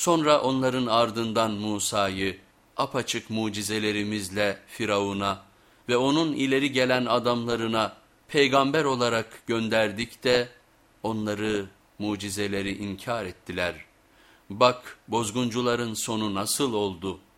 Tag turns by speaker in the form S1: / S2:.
S1: Sonra onların ardından Musa'yı apaçık mucizelerimizle Firavun'a ve onun ileri gelen adamlarına peygamber olarak gönderdik de onları mucizeleri inkar ettiler. Bak bozguncuların sonu nasıl oldu?''